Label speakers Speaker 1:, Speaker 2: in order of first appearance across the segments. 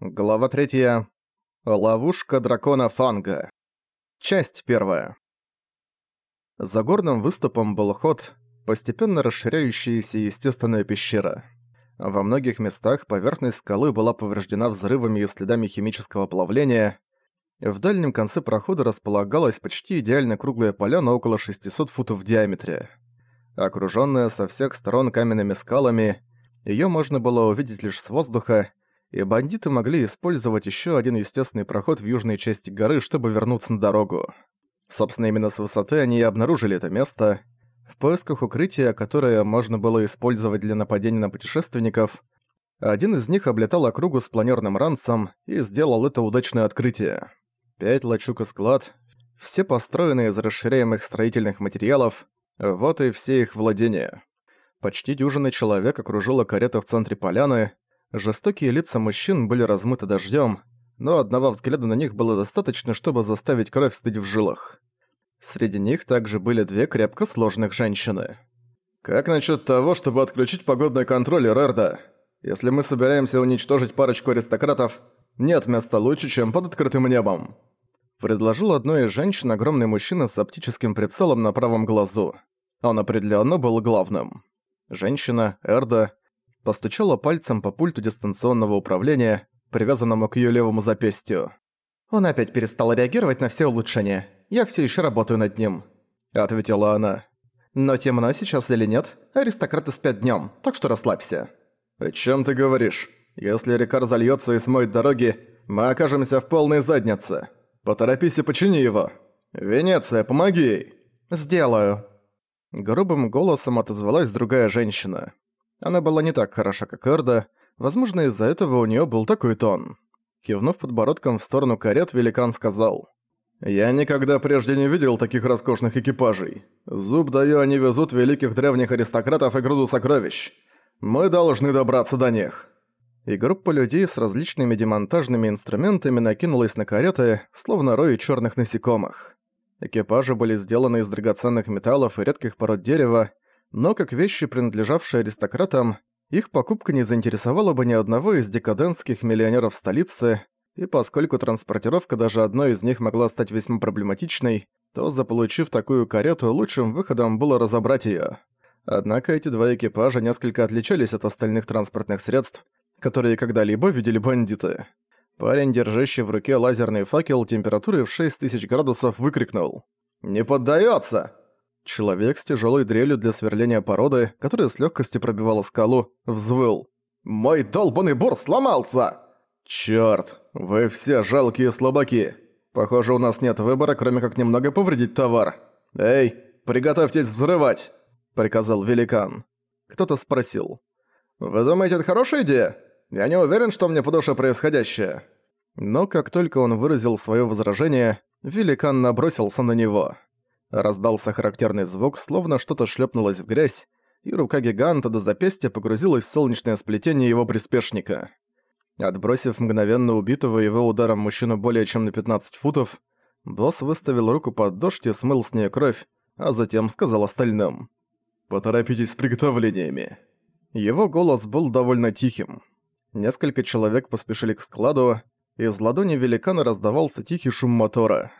Speaker 1: Глава 3. Ловушка дракона Фанга. Часть 1. За горным выступом был ход, постепенно расширяющаяся естественная пещера. Во многих местах поверхность скалы была повреждена взрывами и следами химического плавления. В дальнем конце прохода располагалась почти идеально круглая поляна около 600 футов в диаметре. Окружённая со всех сторон каменными скалами, её можно было увидеть лишь с воздуха, и бандиты могли использовать еще один естественный проход в южной части горы, чтобы вернуться на дорогу. Собственно, именно с высоты они и обнаружили это место. В поисках укрытия, которое можно было использовать для нападения на путешественников, один из них облетал округу с планерным ранцем и сделал это удачное открытие. Пять лачуг и склад, все построенные из расширяемых строительных материалов, вот и все их владения. Почти дюжина человек окружила карета в центре поляны, Жестокие лица мужчин были размыты дождем, но одного взгляда на них было достаточно, чтобы заставить кровь стыть в жилах. Среди них также были две крепко сложных женщины. «Как насчет того, чтобы отключить погодный контроль, Рерда? Если мы собираемся уничтожить парочку аристократов, нет места лучше, чем под открытым небом», предложил одной из женщин огромный мужчина с оптическим прицелом на правом глазу. Он определенно был главным. Женщина, Эрда, постучала пальцем по пульту дистанционного управления, привязанному к её левому запястью. «Он опять перестал реагировать на все улучшения. Я всё ещё работаю над ним», — ответила она. «Но темно сейчас или нет? Аристократы спят днём, так что расслабься». «О чём ты говоришь? Если река разольётся и смоет дороги, мы окажемся в полной заднице. Поторопись и почини его. Венеция, помоги ей!» «Сделаю». Грубым голосом отозвалась другая женщина. Она была не так хороша, как Эрда, возможно, из-за этого у неё был такой тон. Кивнув подбородком в сторону карет, великан сказал. «Я никогда прежде не видел таких роскошных экипажей. Зуб даю, они везут великих древних аристократов и груду сокровищ. Мы должны добраться до них». И группа людей с различными демонтажными инструментами накинулась на кареты, словно рои чёрных насекомых. Экипажи были сделаны из драгоценных металлов и редких пород дерева, но как вещи, принадлежавшие аристократам, их покупка не заинтересовала бы ни одного из декадентских миллионеров столицы, и поскольку транспортировка даже одной из них могла стать весьма проблематичной, то, заполучив такую карету, лучшим выходом было разобрать её. Однако эти два экипажа несколько отличались от остальных транспортных средств, которые когда-либо видели бандиты. Парень, держащий в руке лазерный факел температурой в 6000 градусов, выкрикнул «Не поддаётся!» Человек с тяжелой дрелью для сверления породы, которая с легкостью пробивала скалу, взвыл. «Мой долбанный бур сломался!» «Чёрт, вы все жалкие слабаки. Похоже, у нас нет выбора, кроме как немного повредить товар. Эй, приготовьтесь взрывать!» – приказал великан. Кто-то спросил. «Вы думаете, это хорошая идея? Я не уверен, что мне по душе происходящее». Но как только он выразил свое возражение, великан набросился на него. Раздался характерный звук, словно что-то шлепнулось в грязь, и рука гиганта до запястья погрузилась в солнечное сплетение его приспешника. Отбросив мгновенно убитого его ударом мужчину более чем на 15 футов, босс выставил руку под дождь и смыл с нее кровь, а затем сказал остальным. «Поторопитесь с приготовлениями». Его голос был довольно тихим. Несколько человек поспешили к складу, из ладони великана раздавался тихий шум мотора.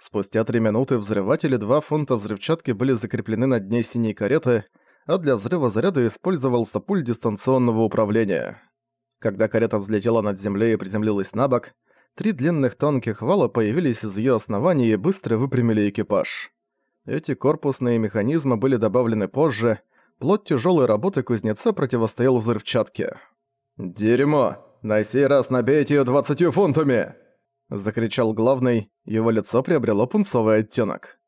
Speaker 1: Спустя три минуты взрыватели 2 фунта взрывчатки были закреплены на дне синей кареты, а для взрыва заряда использовался пульт дистанционного управления. Когда карета взлетела над землей и приземлилась на бок, три длинных тонких вала появились из ее основания и быстро выпрямили экипаж. Эти корпусные механизмы были добавлены позже, плод тяжелой работы кузнеца противостоял взрывчатке. «Дерьмо! На сей раз набейте ее двадцатью фунтами!» Закричал главный, его лицо приобрело пунцовый оттенок.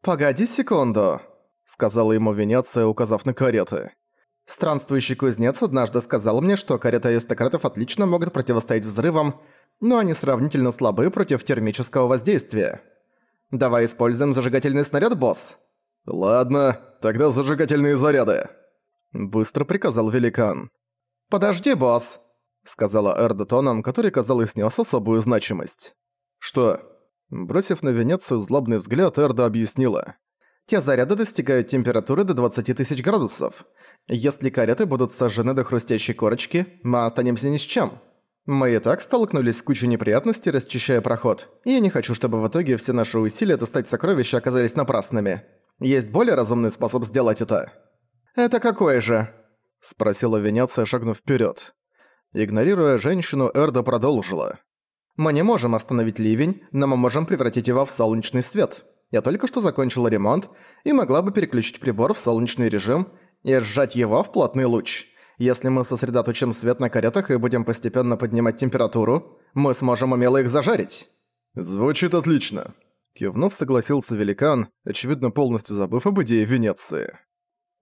Speaker 1: «Погоди секунду», — сказала ему Венеция, указав на кареты. «Странствующий кузнец однажды сказал мне, что кареты аристократов отлично могут противостоять взрывам, но они сравнительно слабы против термического воздействия. Давай используем зажигательный снаряд, босс». «Ладно, тогда зажигательные заряды», — быстро приказал великан. «Подожди, босс», — сказала Эрда тоном, который, казалось, нес особую значимость. «Что?» Бросив на Венецию злобный взгляд, Эрда объяснила. «Те заряды достигают температуры до 20 тысяч градусов. Если кареты будут сожжены до хрустящей корочки, мы останемся ни с чем. Мы и так столкнулись с кучей неприятностей, расчищая проход, и я не хочу, чтобы в итоге все наши усилия достать сокровища оказались напрасными. Есть более разумный способ сделать это». «Это какой же?» – спросила Венеция, шагнув вперед. Игнорируя женщину, Эрда продолжила. «Мы не можем остановить ливень, но мы можем превратить его в солнечный свет. Я только что закончила ремонт и могла бы переключить прибор в солнечный режим и сжать его в плотный луч. Если мы сосредоточим свет на каретах и будем постепенно поднимать температуру, мы сможем умело их зажарить». «Звучит отлично», — кивнув, согласился великан, очевидно полностью забыв об идее Венеции.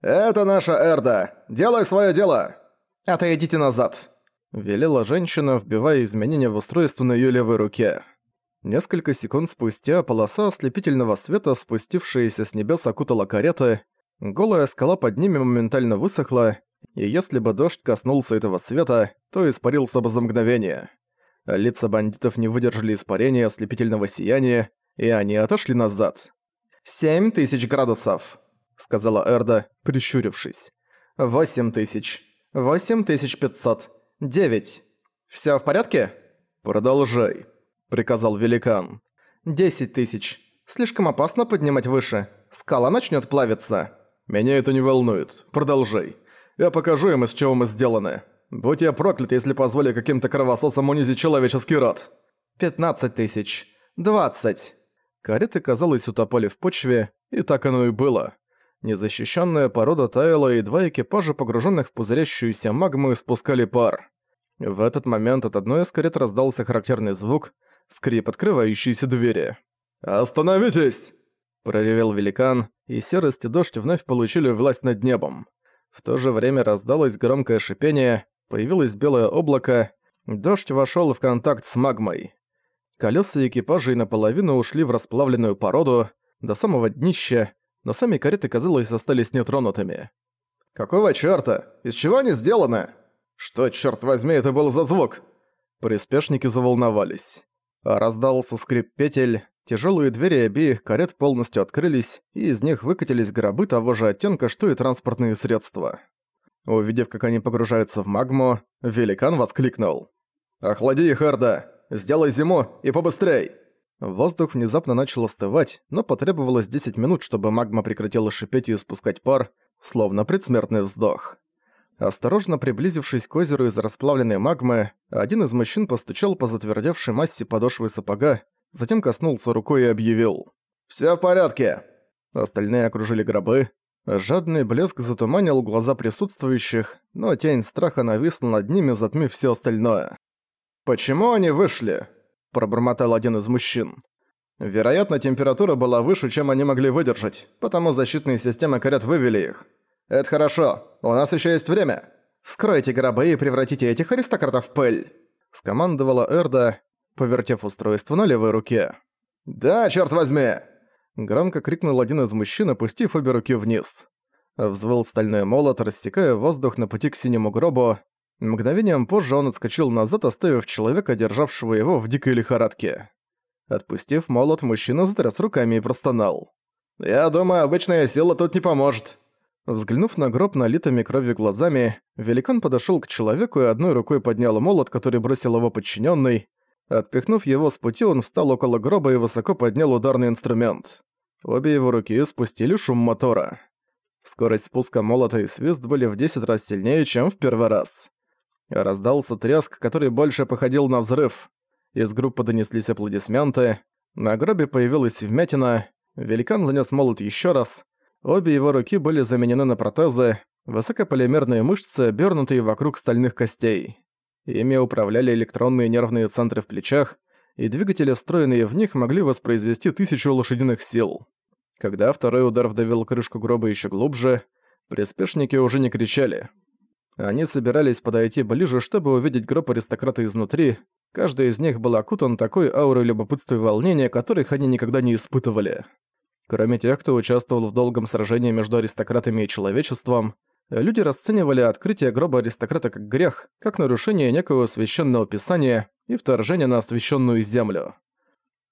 Speaker 1: «Это наша Эрда! Делай свое дело!» «Отойдите назад!» — велела женщина, вбивая изменения в устройство на её левой руке. Несколько секунд спустя полоса ослепительного света, спустившаяся с небес, окутала кареты, голая скала под ними моментально высохла, и если бы дождь коснулся этого света, то испарился бы за мгновение. Лица бандитов не выдержали испарения ослепительного сияния, и они отошли назад. «Семь тысяч градусов», — сказала Эрда, прищурившись. «Восемь тысяч. Восемь тысяч пятьсот. Девять. Всё в порядке?» «Продолжай», приказал великан. «Десять тысяч. Слишком опасно поднимать выше. Скала начнет плавиться». «Меня это не волнует. Продолжай. Я покажу им, из чего мы сделаны. Будь я проклят, если позволю каким-то кровососам унизить человеческий род». «Пятнадцать тысяч. Двадцать». Кареты, казалось, утопали в почве, и так оно и было. Незащищенная порода таяла, и два экипажа, погруженных в пузырящуюся магму, испускали пар. В этот момент от одной из карет раздался характерный звук, скрип открывающейся двери. «Остановитесь!» – проревел великан, и серость и дождь вновь получили власть над небом. В то же время раздалось громкое шипение, появилось белое облако, дождь вошёл в контакт с магмой. Колёса экипажей наполовину ушли в расплавленную породу, до самого днища, но сами кареты, казалось, остались нетронутыми. «Какого чёрта? Из чего они сделаны? Что, чёрт возьми, это был за звук?» Приспешники заволновались. Раздался скрип петель, тяжелые двери обеих карет полностью открылись, и из них выкатились гробы того же оттенка, что и транспортные средства. Увидев, как они погружаются в магму, великан воскликнул. «Охлади их, Эрда! Сделай зиму и побыстрей!» Воздух внезапно начал остывать, но потребовалось 10 минут, чтобы магма прекратила шипеть и испускать пар, словно предсмертный вздох. Осторожно приблизившись к озеру из расплавленной магмы, один из мужчин постучал по затвердевшей массе подошвы сапога, затем коснулся рукой и объявил «Всё в порядке!». Остальные окружили гробы. Жадный блеск затуманил глаза присутствующих, но тень страха нависла над ними, затмив всё остальное. «Почему они вышли?» – пробормотал один из мужчин. «Вероятно, температура была выше, чем они могли выдержать, потому защитные системы корят вывели их. «Это хорошо. У нас еще есть время. Вскройте гробы и превратите этих аристократов в пыль», — скомандовала Эрда, повертев устройство на левой руке. «Да, черт возьми!» Громко крикнул один из мужчин, опустив обе руки вниз. Взвыл стальной молот, рассекая воздух на пути к синему гробу. Мгновением позже он отскочил назад, оставив человека, державшего его в дикой лихорадке. Отпустив молот, мужчина затряс руками и простонал. «Я думаю, обычная сила тут не поможет. Взглянув на гроб налитыми кровью глазами, великан подошёл к человеку и одной рукой поднял молот, который бросил его подчинённый. Отпихнув его с пути, он встал около гроба и высоко поднял ударный инструмент. Обе его руки спустили шум мотора. Скорость спуска молота и свист были в 10 раз сильнее, чем в первый раз. Раздался треск, который больше походил на взрыв. Из группы донеслись аплодисменты. На гробе появилась вмятина. Великан занёс молот ещё раз. Обе его руки были заменены на протезы, высокополимерные мышцы, обернутые вокруг стальных костей. Ими управляли электронные нервные центры в плечах, и двигатели, встроенные в них, могли воспроизвести тысячу лошадиных сил. Когда второй удар вдавил крышку гроба еще глубже, приспешники уже не кричали. Они собирались подойти ближе, чтобы увидеть гроб аристократа изнутри. Каждый из них был окутан такой аурой любопытства и волнения, которых они никогда не испытывали. Кроме тех, кто участвовал в долгом сражении между аристократами и человечеством, люди расценивали открытие гроба аристократа как грех, как нарушение некого священного писания и вторжение на освященную землю.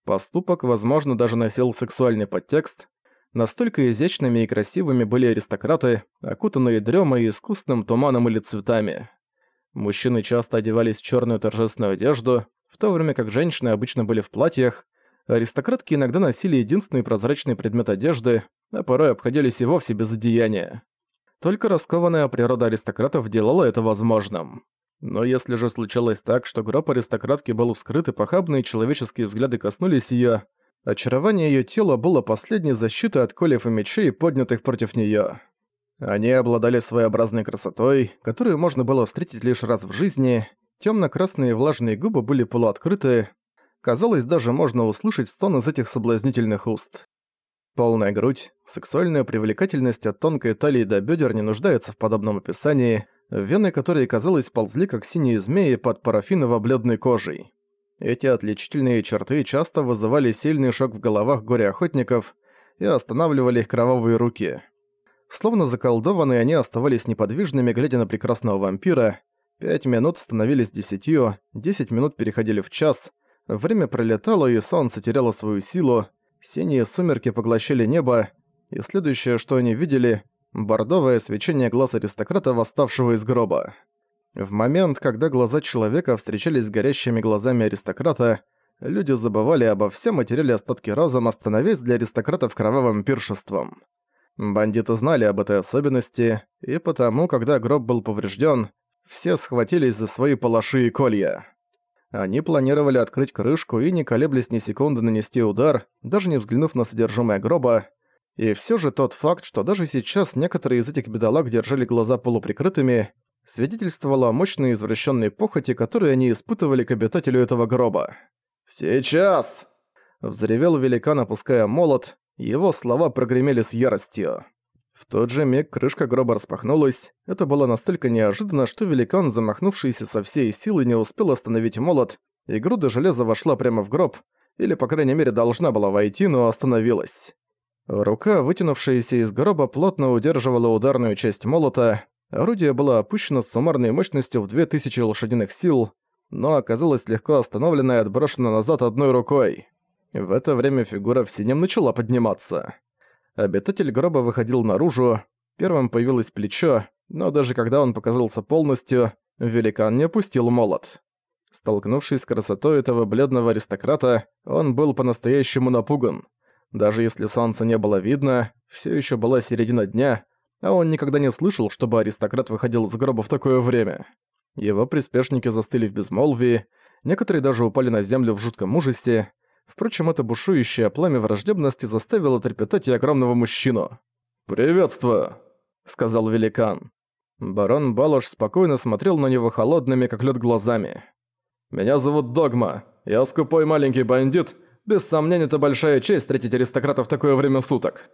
Speaker 1: Поступок, возможно, даже носил сексуальный подтекст. Настолько изящными и красивыми были аристократы, окутанные дремой и искусственным туманом или цветами. Мужчины часто одевались в черную торжественную одежду, в то время как женщины обычно были в платьях. Аристократки иногда носили единственный прозрачный предмет одежды, а порой обходились и вовсе без одеяния. Только раскованная природа аристократов делала это возможным. Но если же случалось так, что гроб аристократки был вскрыт и похабные человеческие взгляды коснулись её, очарование её тела было последней защитой от колев и мечей, поднятых против неё. Они обладали своеобразной красотой, которую можно было встретить лишь раз в жизни, тёмно-красные влажные губы были полуоткрыты, казалось, даже можно услышать стон из этих соблазнительных уст. Полная грудь, сексуальная привлекательность от тонкой талии до бедер не нуждается в подобном описании, вены которой, казалось, ползли как синие змеи под парафиново-бледной кожей. Эти отличительные черты часто вызывали сильный шок в головах горе-охотников и останавливали их кровавые руки. Словно заколдованные, они оставались неподвижными, глядя на прекрасного вампира. Пять минут становились десятью, десять минут переходили в час. Время пролетало, и солнце теряло свою силу, Синие сумерки поглощали небо, и следующее, что они видели – бордовое свечение глаз аристократа, восставшего из гроба. В момент, когда глаза человека встречались с горящими глазами аристократа, люди забывали обо всем и теряли остатки разума, становясь для аристократов кровавым пиршеством. Бандиты знали об этой особенности, и потому, когда гроб был поврежден, все схватились за свои палаши и колья. Они планировали открыть крышку и, не колеблясь ни секунды, нанести удар, даже не взглянув на содержимое гроба. И все же тот факт, что даже сейчас некоторые из этих бедолаг держали глаза полуприкрытыми, свидетельствовало о мощной извращенной похоти, которую они испытывали к обитателю этого гроба. «Сейчас!» — взревел великан, опуская молот, его слова прогремели с яростью. В тот же миг крышка гроба распахнулась. Это было настолько неожиданно, что великан, замахнувшийся со всей силы, не успел остановить молот, и груда железа вошла прямо в гроб, или, по крайней мере, должна была войти, но остановилась. Рука, вытянувшаяся из гроба, плотно удерживала ударную часть молота, орудие было опущено с суммарной мощностью в 2000 лошадиных сил, но оказалось легко остановлено и отброшено назад одной рукой. В это время фигура в синем начала подниматься. Обитатель гроба выходил наружу, первым появилось плечо, но даже когда он показался полностью, великан не опустил молот. Столкнувшись с красотой этого бледного аристократа, он был по-настоящему напуган. Даже если солнца не было видно, все еще была середина дня, а он никогда не слышал, чтобы аристократ выходил из гроба в такое время. Его приспешники застыли в безмолвии, некоторые даже упали на землю в жутком ужасе, Впрочем, это бушующее пламя враждебности заставило трепетать и огромного мужчину. «Приветствую», — сказал великан. Барон Балош спокойно смотрел на него холодными, как лед глазами. «Меня зовут Догма. Я скупой маленький бандит. Без сомнения, это большая честь встретить аристократа в такое время суток».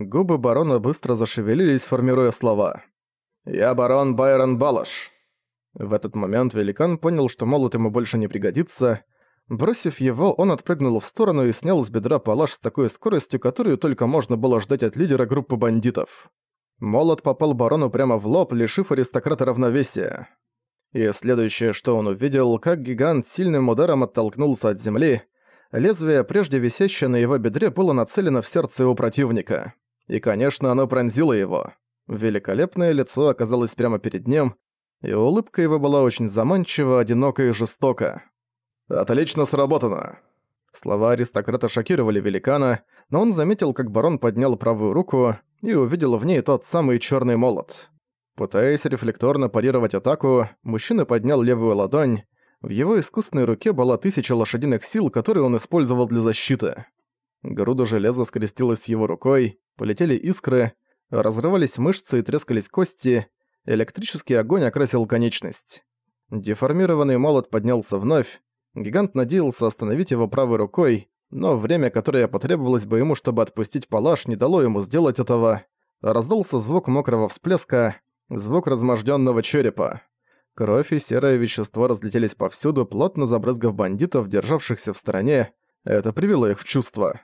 Speaker 1: Губы барона быстро зашевелились, формируя слова. «Я барон Байрон Балош». В этот момент великан понял, что молот ему больше не пригодится, Бросив его, он отпрыгнул в сторону и снял с бедра палаш с такой скоростью, которую только можно было ждать от лидера группы бандитов. Молот попал барону прямо в лоб, лишив аристократа равновесия. И следующее, что он увидел, как гигант сильным ударом оттолкнулся от земли, лезвие, прежде висящее на его бедре, было нацелено в сердце его противника. И, конечно, оно пронзило его. Великолепное лицо оказалось прямо перед ним, и улыбка его была очень заманчива, одинока и жестока. «Отлично сработано!» Слова аристократа шокировали великана, но он заметил, как барон поднял правую руку и увидел в ней тот самый черный молот. Пытаясь рефлекторно парировать атаку, мужчина поднял левую ладонь. В его искусственной руке была тысяча лошадиных сил, которые он использовал для защиты. Груда железа скрестилась с его рукой, полетели искры, разрывались мышцы и трескались кости, электрический огонь окрасил конечность. Деформированный молот поднялся вновь, Гигант надеялся остановить его правой рукой, но время, которое потребовалось бы ему, чтобы отпустить палаш, не дало ему сделать этого. Раздался звук мокрого всплеска, звук разможденного черепа. Кровь и серое вещество разлетелись повсюду, плотно забрызгав бандитов, державшихся в стороне. Это привело их в чувство.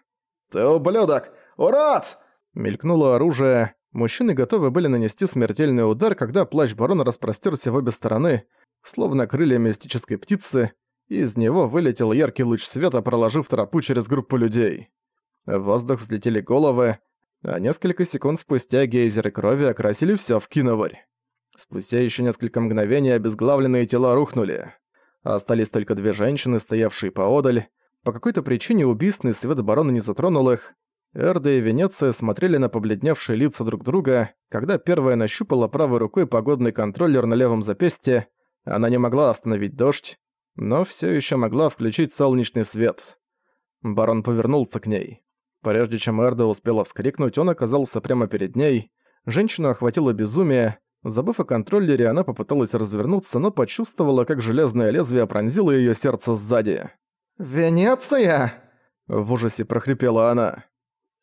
Speaker 1: «Ты ублюдок! Урод!» Мелькнуло оружие. Мужчины готовы были нанести смертельный удар, когда плащ барона распростерся в обе стороны, словно крылья мистической птицы, из него вылетел яркий луч света, проложив тропу через группу людей. В воздух взлетели головы, а несколько секунд спустя гейзеры крови окрасили всё в киноварь. Спустя еще несколько мгновений обезглавленные тела рухнули. Остались только две женщины, стоявшие поодаль. По какой-то причине убийственный свет барона не затронул их. Эрда и Венеция смотрели на побледневшие лица друг друга, когда первая нащупала правой рукой погодный контроллер на левом запястье. Она не могла остановить дождь, но все еще могла включить солнечный свет. Барон повернулся к ней. Прежде чем Эрда успела вскрикнуть, он оказался прямо перед ней. Женщину охватило безумие. Забыв о контроллере, она попыталась развернуться, но почувствовала, как железное лезвие пронзило её сердце сзади.
Speaker 2: «Венеция!»
Speaker 1: В ужасе прохрипела она.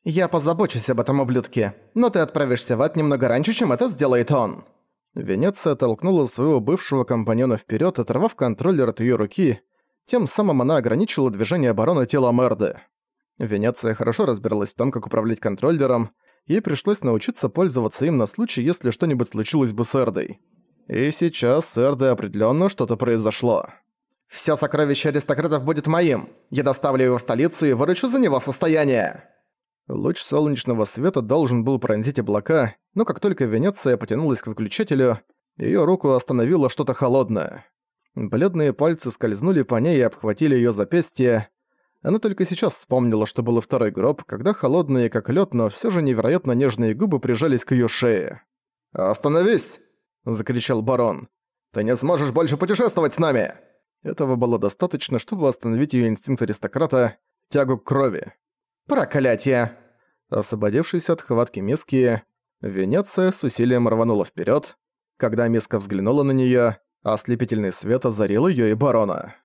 Speaker 2: «Я позабочусь об этом ублюдке, но ты отправишься в ад немного раньше, чем это сделает он!»
Speaker 1: Венеция толкнула своего бывшего компаньона вперед, оторвав контроллер от ее руки. Тем самым она ограничила движение обороны тела Мерды. Венеция хорошо разбиралась в том, как управлять контроллером, ей пришлось научиться пользоваться им на случай, если что-нибудь случилось бы с Эрдой. И сейчас с Эрдой определенно что-то произошло.
Speaker 2: «Всё сокровище аристократов будет моим. Я доставлю его в столицу и выручу за него состояние».
Speaker 1: Луч солнечного света должен был пронзить облака, но как только Венеция потянулась к выключателю, её руку остановило что-то холодное. Бледные пальцы скользнули по ней и обхватили её запястье. Она только сейчас вспомнила, что был второй гроб, когда холодные, как лед, но все же невероятно нежные губы прижались к ее шее.
Speaker 2: «Остановись!» – закричал барон. «Ты не сможешь больше путешествовать с нами!»
Speaker 1: Этого было достаточно, чтобы остановить ее инстинкт аристократа, тягу к крови.
Speaker 2: «Проклятие!»
Speaker 1: Освободившись от хватки миски, Венеция с усилием рванула вперед. Когда миска взглянула на нее, ослепительный свет озарил ее и барона.